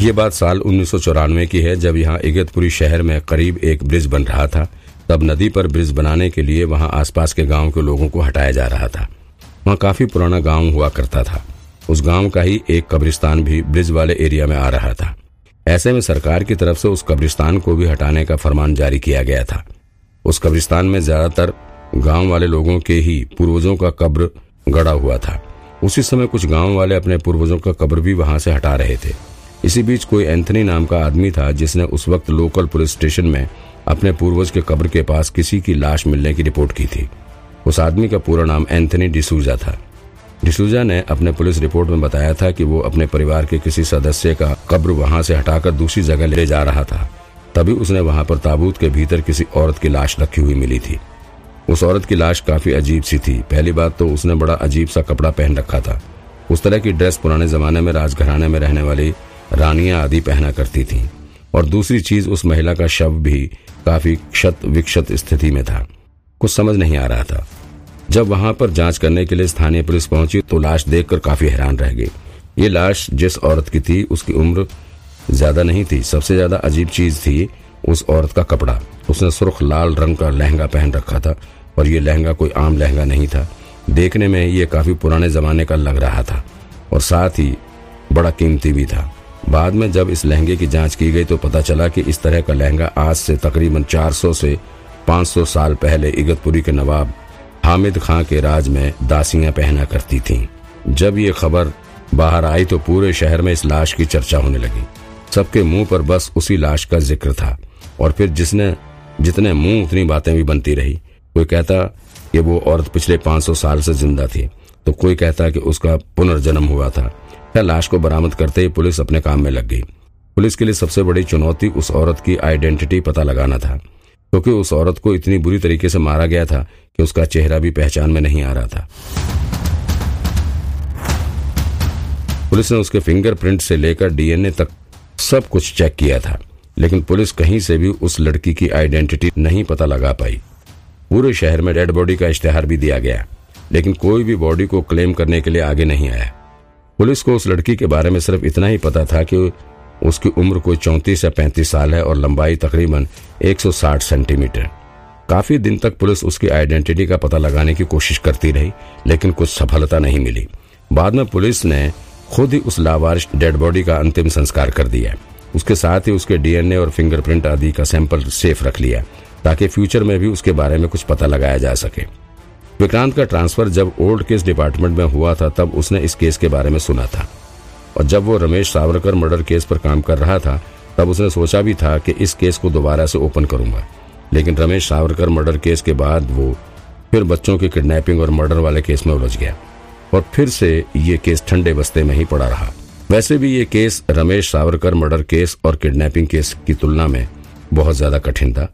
ये बात साल उन्नीस सौ चौरानवे की है, जब यहाँ इगतपुरी शहर में करीब एक ब्रिज बन रहा था। तब नदी पर ब्रिज बनाने के लिए वहाँ आसपास के गाँव के लोगों को हटाया जा रहा था। वहाँ काफ़ी पुराना गाँव हुआ करता था। उस गाँव का ही एक कब्रिस्तान भी ब्रिज वाले एरिया में आ रहा था। ऐसे में सरकार की तरफ़ से उस कब्रिस्तान को भी हटाने का फरमान जारी किया गया था। उस कब्रिस्तान में ज़्यादातर गाँव वाले लोगों के ही पूर्वजों का कब्र गड़ा हुआ था। उसी समय कुछ गाँव वाले अपने पूर्वजों का कब्र भी वहाँ से हटा रहे थे। इसी बीच कोई एंथनी नाम का आदमी था जिसने उस वक्त लोकल पुलिस स्टेशन में अपने पूर्वज के कब्र के पास किसी की लाश मिलने की रिपोर्ट की थी। उस आदमी का पूरा नाम एंथनी डिसूजा था। डिसूजा ने अपने पुलिस रिपोर्ट में बताया था कि वो अपने परिवार के किसी सदस्य का कब्र वहाँ से हटाकर दूसरी जगह ले जा रहा था। तभी उसने वहाँ पर ताबूत के भीतर किसी औरत की लाश रखी हुई मिली थी। उस औरत की लाश काफ़ी अजीब सी थी। पहली बात तो उसने बड़ा अजीब सा कपड़ा पहन रखा था। उस तरह की ड्रेस पुराने जमाने में राजघराने में रहने वाली रानियाँ आदि पहना करती थीं, और दूसरी चीज़ उस महिला का शव भी काफ़ी क्षत विक्षत स्थिति में था। कुछ समझ नहीं आ रहा था। जब वहाँ पर जाँच करने के लिए स्थानीय पुलिस पहुँची तो लाश देखकर काफ़ी हैरान रह गई। ये लाश जिस औरत की थी, उसकी उम्र ज़्यादा नहीं थी। सबसे ज़्यादा अजीब चीज़ थी उस औरत का कपड़ा। उसने सुर्ख लाल रंग का लहंगा पहन रखा था, और ये लहंगा कोई आम लहंगा नहीं था। देखने में ये काफ़ी पुराने जमाने का लग रहा था, और साथ ही बड़ा कीमती भी था। बाद में जब इस लहंगे की जाँच की गई तो पता चला कि इस तरह का लहंगा आज से तकरीबन 400 से 500 साल पहले इगतपुरी के नवाब हामिद खां के राज में दासियाँ पहना करती थीं। जब ये खबर बाहर आई तो पूरे शहर में इस लाश की चर्चा होने लगी। सबके मुँह पर बस उसी लाश का ज़िक्र था और फिर जिसने, जितने मुँह उतनी बातें भी बनती रही। कोई कहता कि वो औरत पिछले 500 साल से ज़िंदा थी तो कोई कहता कि उसका पुनर्जन्म हुआ था। लाश को बरामद करते ही पुलिस अपने काम में लग गई। पुलिस के लिए सबसे बड़ी चुनौती उस औरत की आइडेंटिटी पता लगाना था, क्योंकि उस औरत को इतनी बुरी तरीके से मारा गया था कि उसका चेहरा भी पहचान में नहीं आ रहा था। पुलिस ने उसके फिंगरप्रिंट से लेकर डीएनए तक सब कुछ चेक किया था, लेकिन पुलिस कहीं से भी उस लड़की की आइडेंटिटी नहीं पता लगा पाई। पूरे शहर में डेड बॉडी का इश्तेहार भी दिया गया, लेकिन कोई भी बॉडी को क्लेम करने के लिए आगे नहीं आया। पुलिस को उस लड़की के बारे में सिर्फ़ इतना ही पता था कि उसकी उम्र कोई चौंतीस या पैंतीस साल है और लंबाई तकरीबन 160 सेंटीमीटर। काफ़ी दिन तक पुलिस उसकी आइडेंटिटी का पता लगाने की कोशिश करती रही, लेकिन कुछ सफलता नहीं मिली। बाद में पुलिस ने खुद ही उस लावारिश डेड बॉडी का अंतिम संस्कार कर दिया। उसके साथ ही उसके डीएनए और फिंगरप्रिंट आदि का सैंपल सेफ़ रख लिया, ताकि फ्यूचर में भी उसके बारे में कुछ पता लगाया जा सके। विक्रांत का ट्रांसफ़र जब ओल्ड केस डिपार्टमेंट में हुआ था, तब उसने इस केस के बारे में सुना था। और जब वो रमेश सावरकर मर्डर केस पर काम कर रहा था, तब उसने सोचा भी था कि इस केस को दोबारा से ओपन करूँगा। लेकिन रमेश सावरकर मर्डर केस के बाद वो फिर बच्चों की किडनैपिंग और मर्डर वाले केस में उलझ गया और फिर से ये केस ठंडे बस्ते में ही पड़ा रहा। वैसे भी ये case Ramesh Savarkar murder case और किडनैपिंग केस की तुलना में बहुत ज़्यादा कठिन था,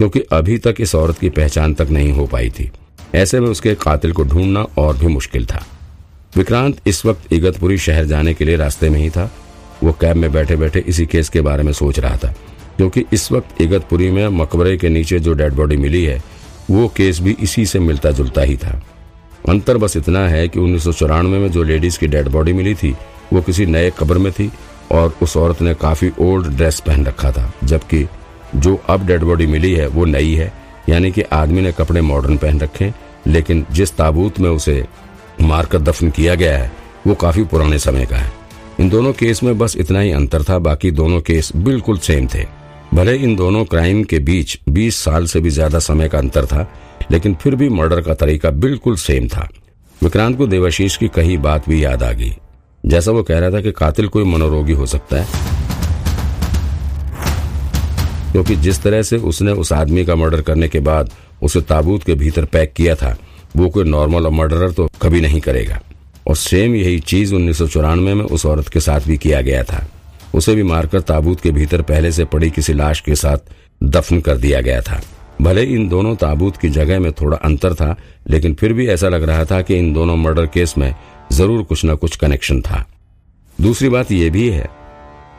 क्योंकि अभी तक इस औरत की पहचान तक नहीं हो पाई थी। ऐसे में उसके कातिल को ढूंढना और भी मुश्किल था। विक्रांत इस वक्त इगतपुरी शहर जाने के लिए रास्ते में ही था। वो कैब में बैठे बैठे इसी केस के बारे में सोच रहा था, क्योंकि इस वक्त इगतपुरी में मकबरे के नीचे जो डेड बॉडी मिली है, वो केस भी इसी से मिलता जुलता ही था। अंतर बस इतना है कि उन्नीस सौ चौरानवे में जो लेडीज़ की डेड बॉडी मिली थी, वो किसी नए कब्र में थी और उस औरत ने काफ़ी ओल्ड ड्रेस पहन रखा था, जबकि जो अब डेड बॉडी मिली है, वो नई है, यानी कि आदमी ने कपड़े मॉडर्न पहन रखे लेकिन जिस ताबूत में उसे मारकर दफन किया गया है, वो काफ़ी पुराने समय का है। इन दोनों केस में बस इतना ही अंतर था, बाकी दोनों केस बिल्कुल सेम थे। भले इन दोनों क्राइम के बीच 20 साल से भी ज़्यादा समय का अंतर था, लेकिन फिर भी मर्डर का तरीका बिल्कुल सेम था। विक्रांत को देवाशीष की कही बात भी याद आ गई। जैसा वो कह रहा था कि कातिल कोई मनोरोगी हो सकता है। क्योंकि जिस तरह से उसने उस आदमी का मर्डर करने के बाद उसे ताबूत के भीतर पैक किया था। वो कोई नॉर्मल मर्डरर तो कभी नहीं करेगा। और सेम यही चीज़ उन्नीस में उस औरत के साथ भी किया गया था। उसे भी मारकर ताबूत के भीतर पहले से पड़ी किसी लाश के साथ दफन कर दिया गया था। भले इन दोनों ताबूत की जगह में थोड़ा अंतर था, लेकिन फिर भी ऐसा लग रहा था कि इन दोनों मर्डर केस में ज़रूर कुछ न कुछ कनेक्शन था। दूसरी बात यह भी है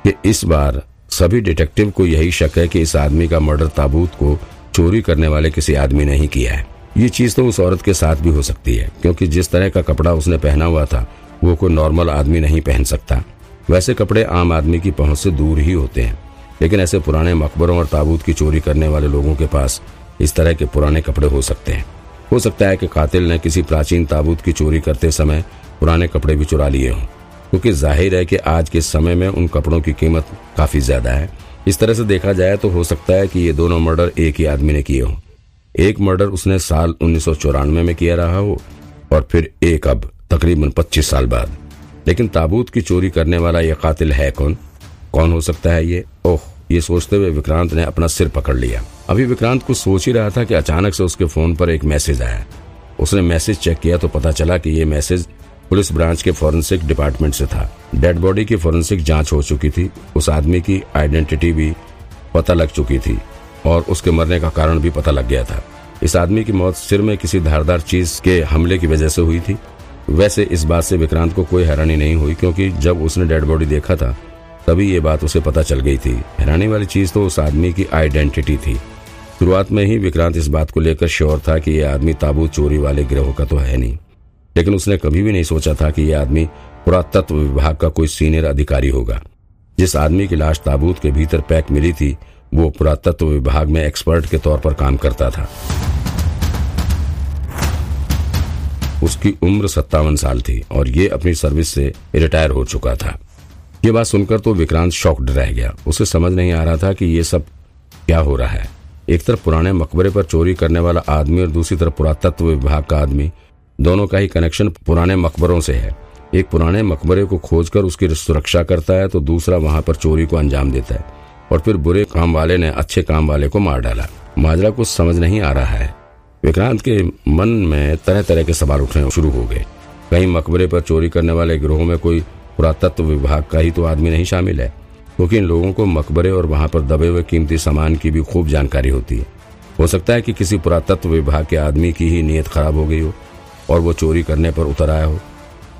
कि इस बार सभी डिटेक्टिव को यही शक है कि इस आदमी का मर्डर ताबूत को चोरी करने वाले किसी आदमी ने ही किया है। ये चीज़ तो उस औरत के साथ भी हो सकती है, क्योंकि जिस तरह का कपड़ा उसने पहना हुआ था, वो कोई नॉर्मल आदमी नहीं पहन सकता। वैसे कपड़े आम आदमी की पहुँच से दूर ही होते हैं। लेकिन ऐसे पुराने मकबरों और ताबूत की चोरी करने वाले लोगों के पास इस तरह के पुराने कपड़े हो सकते हैं। हो सकता है कि कातिल ने किसी प्राचीन ताबूत की चोरी करते समय पुराने कपड़े भी चुरा लिए हों, क्योंकि ज़ाहिर है कि आज के समय में उन कपड़ों की कीमत काफ़ी ज़्यादा है। इस तरह से देखा जाए तो हो सकता है कि ये दोनों मर्डर एक ही आदमी ने किए हों। एक मर्डर उसने साल उन्नीस सौ चौरानवे में किया रहा हो, और फिर एक अब तकरीबन 25 साल बाद। लेकिन ताबूत की चोरी करने वाला यह कातिल है कौन? कौन हो सकता है ये? ओह, ये सोचते हुए विक्रांत ने अपना सिर पकड़ लिया। अभी विक्रांत कुछ सोच ही रहा था कि अचानक से उसके फ़ोन पर एक मैसेज आया। उसने मैसेज चेक किया तो पता चला कि ये मैसेज पुलिस ब्रांच के फॉरेंसिक डिपार्टमेंट से था। डेड बॉडी की फॉरेंसिक जाँच हो चुकी थी। उस आदमी की आइडेंटिटी भी पता लग चुकी थी और उसके मरने का कारण भी पता लग गया था। इस आदमी की मौत सिर में किसी धारदार चीज़ के हमले की वजह से हुई थी। वैसे इस बात से विक्रांत को कोई हैरानी नहीं हुई, क्योंकि जब उसने डेड बॉडी देखा था, तभी ये बात उसे पता चल गई थी। हैरानी वाली चीज़ तो उस आदमी की आइडेंटिटी थी। शुरुआत में ही विक्रांत इस बात को लेकर श्योर था कि यह आदमी ताबूत चोरी वाले गिरोह का तो है नहीं। लेकिन उसने कभी भी नहीं सोचा था कि यह आदमी पुरातत्व विभाग का कोई सीनियर अधिकारी होगा। जिस आदमी की लाश ताबूत के भीतर पैक मिली थी, वो पुरातत्व विभाग में एक्सपर्ट के तौर पर काम करता था। उसकी उम्र सत्तावन साल थी और ये अपनी सर्विस से रिटायर हो चुका था। ये बात सुनकर तो विक्रांत शॉक्ड रह गया। उसे समझ नहीं आ रहा था कि ये सब क्या हो रहा है। एक तरफ़ पुराने मकबरे पर चोरी करने वाला आदमी और दूसरी तरफ़ पुरातत्व विभाग का आदमी दोनों का ही कनेक्शन पुराने मकबरों से है। एक पुराने मकबरे को खोजकर उसकी सुरक्षा करता है तो दूसरा वहाँ पर चोरी को अंजाम देता है। और फिर बुरे काम वाले ने अच्छे काम वाले को मार डाला। माजरा कुछ समझ नहीं आ रहा है। विक्रांत के मन में तरह तरह के सवाल उठने शुरू हो गए। कहीं मकबरे पर चोरी करने वाले गिरोह में कोई पुरातत्व विभाग का ही तो आदमी नहीं शामिल है। क्योंकि इन लोगों को मकबरे और वहाँ पर दबे हुए कीमती सामान की भी खूब जानकारी होती है। हो सकता है कि किसी पुरातत्व विभाग के आदमी की ही नीयत खराब हो गई हो। और वो चोरी करने पर उतर आया हो।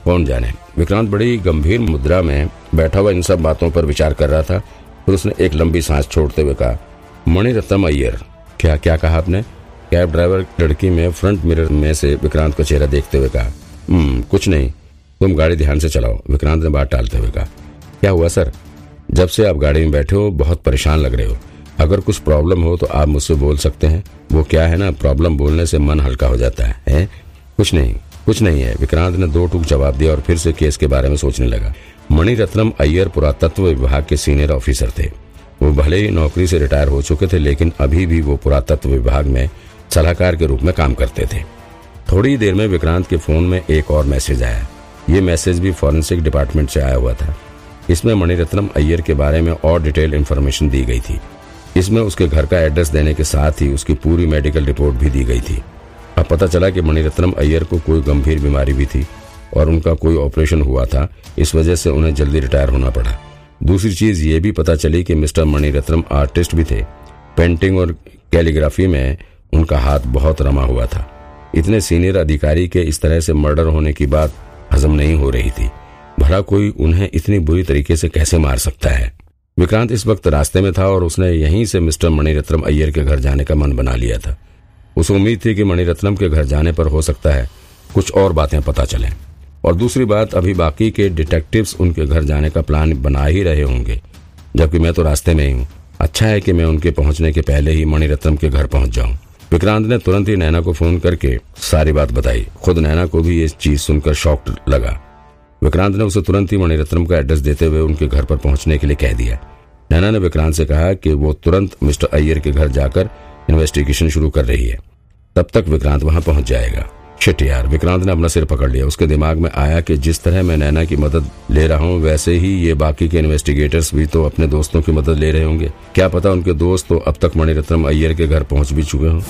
कौन जाने? विक्रांत बड़ी गंभीर मुद्रा में बैठा हुआ इन सब बातों पर विचार कर रहा था फिर उसने एक लंबी सांस छोड़ते हुए कहा मणिरत्नम अय्यर क्या क्या कहा आपने? कैब ड्राइवर लड़की में फ्रंट मिरर में से विक्रांत का चेहरा देखते हुए कहा हम्म कुछ नहीं तुम गाड़ी ध्यान से चलाओ विक्रांत ने बात टालते हुए कहा क्या हुआ सर? जब से आप गाड़ी में बैठे हो बहुत परेशान लग रहे हो। अगर कुछ प्रॉब्लम हो तो आप मुझसे बोल सकते हैं वो क्या है ना प्रॉब्लम बोलने से मन हल्का हो जाता है, है? कुछ नहीं कुछ नहीं है। विक्रांत ने दो टूक जवाब दिया और फिर से केस के बारे में सोचने लगा। मणिरत्नम अय्यर पुरातत्व विभाग के सीनियर ऑफिसर थे। वो भले ही नौकरी से रिटायर हो चुके थे, लेकिन अभी भी वो पुरातत्व विभाग में सलाहकार के रूप में काम करते थे। थोड़ी देर में विक्रांत के फ़ोन में एक और मैसेज आया। ये मैसेज भी फॉरेंसिक डिपार्टमेंट से आया हुआ था। इसमें मणिरत्नम अय्यर के बारे में और डिटेल इन्फॉर्मेशन दी गई थी। इसमें उसके घर का एड्रेस देने के साथ ही उसकी पूरी मेडिकल रिपोर्ट भी दी गई थी। अब पता चला कि मणिरत्नम अय्यर को कोई गंभीर बीमारी भी थी और उनका कोई ऑपरेशन हुआ था, इस वजह से उन्हें जल्दी रिटायर होना पड़ा। दूसरी चीज़ ये भी पता चली कि मिस्टर मणिरत्नम आर्टिस्ट भी थे। पेंटिंग और कैलीग्राफी में उनका हाथ बहुत रमा हुआ था। इतने सीनियर अधिकारी के इस तरह से मर्डर होने की बात हजम नहीं हो रही थी। भला कोई उन्हें इतनी बुरी तरीके से कैसे मार सकता है? विक्रांत इस वक्त रास्ते में था और उसने यहीं से मिस्टर मणिरत्नम अय्यर के घर जाने का मन बना लिया था। उसे उम्मीद थी कि मणिरत्नम के घर जाने पर हो सकता है, कुछ और बातें पता चलें। और दूसरी बात, अभी बाकी के डिटेक्टिव्स उनके घर जाने का प्लान बना ही रहे होंगे, जबकि मैं तो रास्ते में ही हूँ। अच्छा है कि मैं उनके पहुँचने के पहले ही मणिरत्नम के घर पहुँच जाऊँ। विक्रांत ने तुरंत ही नैना को फ़ोन करके सारी बात बताई। खुद नैना को भी ये चीज़ सुनकर शॉक लगा। विक्रांत ने उसे तुरंत ही मणिरत्नम का एड्रेस देते हुए उनके घर पर पहुँचने के लिए कह दिया। नैना ने विक्रांत से कहा कि वो तुरंत मिस्टर अय्यर के घर जाकर इन्वेस्टिगेशन शुरू कर रही है। तब तक विक्रांत वहाँ पहुँच जाएगा। शिट यार, विक्रांत ने अपना सिर पकड़ लिया। उसके दिमाग में आया कि जिस तरह मैं नैना की मदद ले रहा हूँ, वैसे ही ये बाकी के इन्वेस्टिगेटर्स भी तो अपने दोस्तों की मदद ले रहे होंगे। क्या पता उनके दोस्त तो अब तक मणिरत्न अय्यर के घर पहुँच भी चुके हों।